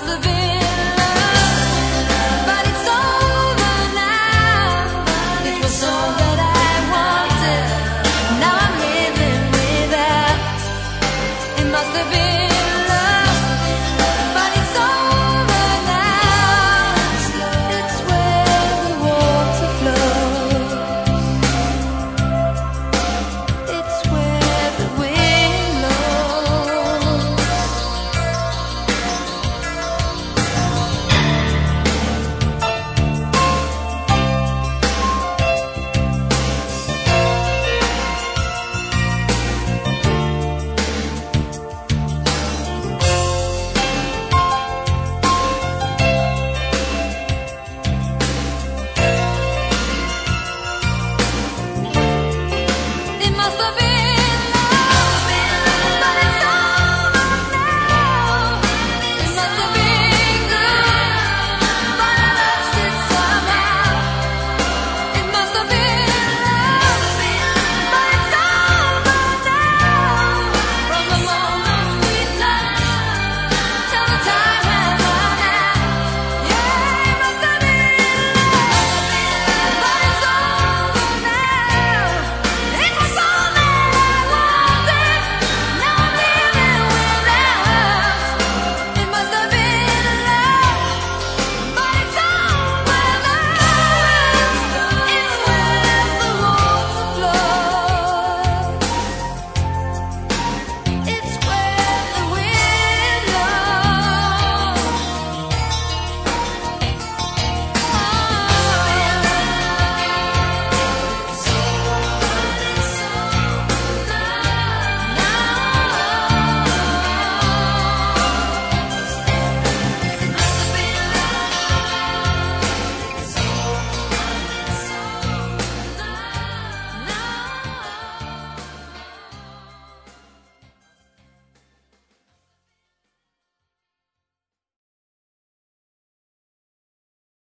the